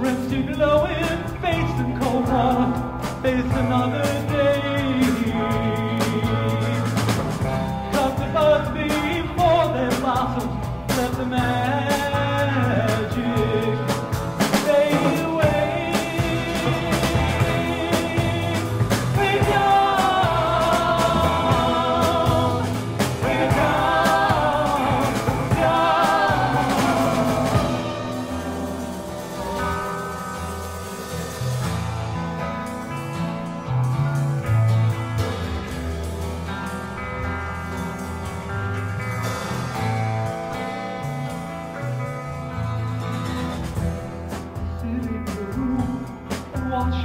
Rescued low in, faced in cold water, face another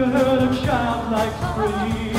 you heard of shot like scream.